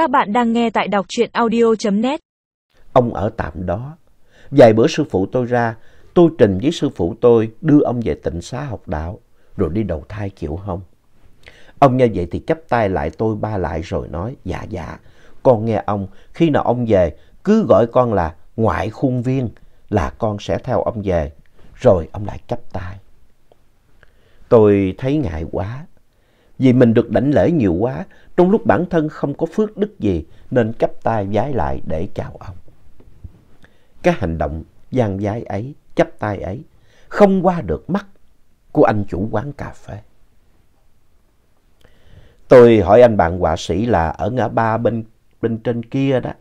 Các bạn đang nghe tại đọc truyện audio.net. Ông ở tạm đó. Vài bữa sư phụ tôi ra, tôi trình với sư phụ tôi đưa ông về tịnh xá học đạo, rồi đi đầu thai chịu không? Ông như vậy thì chấp tay lại tôi ba lại rồi nói, dạ dạ, con nghe ông, khi nào ông về, cứ gọi con là ngoại khuôn viên, là con sẽ theo ông về. Rồi ông lại chấp tay. Tôi thấy ngại quá, vì mình được đảnh lễ nhiều quá, trong lúc bản thân không có phước đức gì nên chắp tay vái lại để chào ông. Cái hành động gian vái ấy, chấp tay ấy không qua được mắt của anh chủ quán cà phê. Tôi hỏi anh bạn họa sĩ là ở ngã ba bên, bên trên kia đó.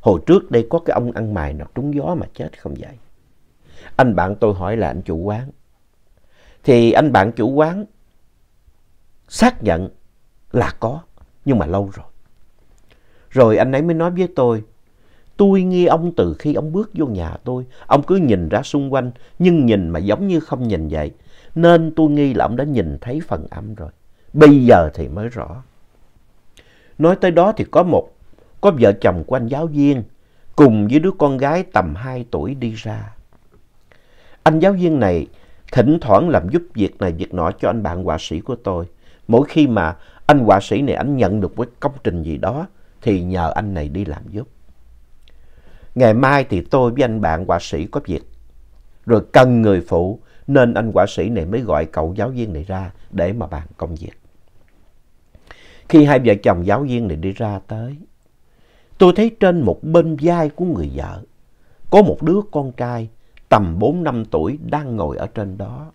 Hồi trước đây có cái ông ăn mày nào trúng gió mà chết không vậy? Anh bạn tôi hỏi là anh chủ quán. Thì anh bạn chủ quán xác nhận là có, nhưng mà lâu rồi. Rồi anh ấy mới nói với tôi, tôi nghi ông từ khi ông bước vô nhà tôi, ông cứ nhìn ra xung quanh, nhưng nhìn mà giống như không nhìn vậy. Nên tôi nghi là ông đã nhìn thấy phần âm rồi. Bây giờ thì mới rõ. Nói tới đó thì có một, có vợ chồng của anh giáo viên, cùng với đứa con gái tầm 2 tuổi đi ra. Anh giáo viên này thỉnh thoảng làm giúp việc này việc nọ cho anh bạn họa sĩ của tôi. Mỗi khi mà anh họa sĩ này anh nhận được một công trình gì đó thì nhờ anh này đi làm giúp. Ngày mai thì tôi với anh bạn họa sĩ có việc. Rồi cần người phụ nên anh họa sĩ này mới gọi cậu giáo viên này ra để mà bàn công việc. Khi hai vợ chồng giáo viên này đi ra tới, tôi thấy trên một bên vai của người vợ có một đứa con trai tầm 4 năm tuổi đang ngồi ở trên đó.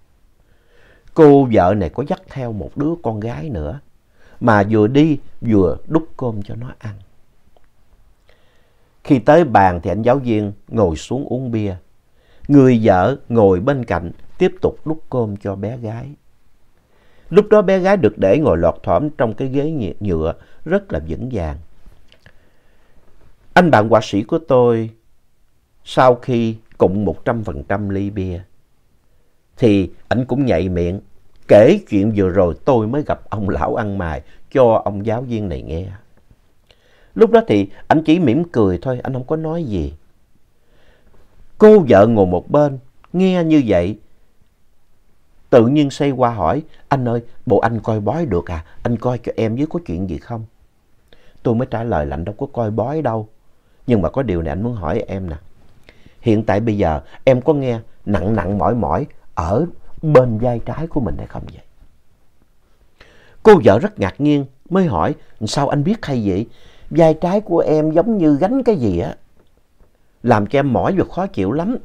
Cô vợ này có dắt theo một đứa con gái nữa, mà vừa đi vừa đút cơm cho nó ăn. Khi tới bàn thì anh giáo viên ngồi xuống uống bia. Người vợ ngồi bên cạnh tiếp tục đút cơm cho bé gái. Lúc đó bé gái được để ngồi lọt thỏm trong cái ghế nhựa, rất là vững vàng. Anh bạn họa sĩ của tôi, sau khi cụng 100% ly bia thì anh cũng nhạy miệng kể chuyện vừa rồi tôi mới gặp ông lão ăn mài cho ông giáo viên này nghe. Lúc đó thì anh chỉ mỉm cười thôi, anh không có nói gì. Cô vợ ngồi một bên, nghe như vậy, tự nhiên say qua hỏi, anh ơi, bộ anh coi bói được à? Anh coi cho em với có chuyện gì không? Tôi mới trả lời là anh đâu có coi bói đâu. Nhưng mà có điều này anh muốn hỏi em nè. Hiện tại bây giờ em có nghe nặng nặng mỏi mỏi ở bên vai trái của mình hay không vậy? Cô vợ rất ngạc nhiên mới hỏi sao anh biết hay vậy? Vai trái của em giống như gánh cái gì á. Làm cho em mỏi và khó chịu lắm.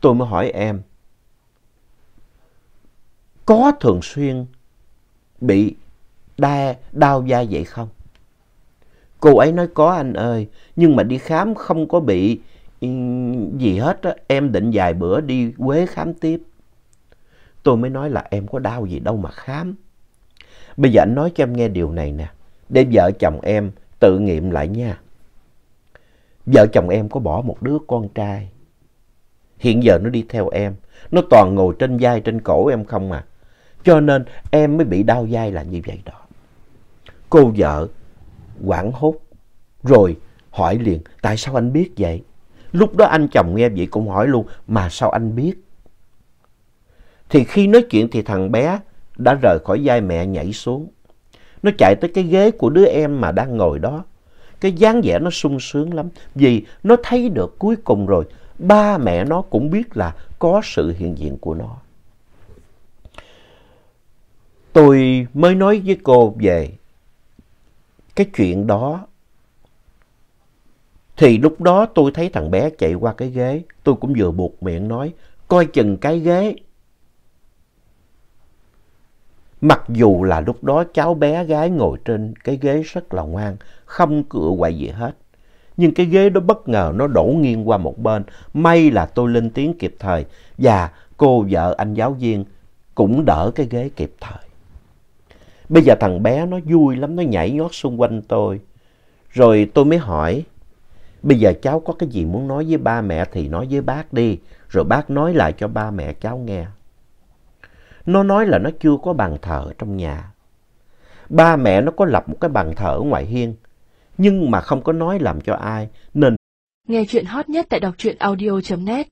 Tôi mới hỏi em. Có thường xuyên bị đa, đau da vậy không? Cô ấy nói có anh ơi. Nhưng mà đi khám không có bị gì hết á. Em định vài bữa đi Quế khám tiếp. Tôi mới nói là em có đau gì đâu mà khám. Bây giờ anh nói cho em nghe điều này nè, để vợ chồng em tự nghiệm lại nha. Vợ chồng em có bỏ một đứa con trai. Hiện giờ nó đi theo em, nó toàn ngồi trên vai trên cổ em không à. Cho nên em mới bị đau vai là như vậy đó. Cô vợ quảng hốt, rồi hỏi liền tại sao anh biết vậy? Lúc đó anh chồng nghe vậy cũng hỏi luôn mà sao anh biết? Thì khi nói chuyện thì thằng bé đã rời khỏi vai mẹ nhảy xuống. Nó chạy tới cái ghế của đứa em mà đang ngồi đó. Cái dáng vẻ nó sung sướng lắm. Vì nó thấy được cuối cùng rồi, ba mẹ nó cũng biết là có sự hiện diện của nó. Tôi mới nói với cô về cái chuyện đó. Thì lúc đó tôi thấy thằng bé chạy qua cái ghế. Tôi cũng vừa buộc miệng nói, coi chừng cái ghế. Mặc dù là lúc đó cháu bé gái ngồi trên cái ghế rất là ngoan, không cựa quậy gì hết. Nhưng cái ghế đó bất ngờ nó đổ nghiêng qua một bên. May là tôi lên tiếng kịp thời và cô vợ anh giáo viên cũng đỡ cái ghế kịp thời. Bây giờ thằng bé nó vui lắm, nó nhảy nhót xung quanh tôi. Rồi tôi mới hỏi, bây giờ cháu có cái gì muốn nói với ba mẹ thì nói với bác đi. Rồi bác nói lại cho ba mẹ cháu nghe. Nó nói là nó chưa có bàn thờ trong nhà. ba mẹ nó có lập một cái bàn thờ ở ngoài hiên, nhưng mà không có nói làm cho ai, nên Nghe chuyện hot nhất tại đọc truyện audio.net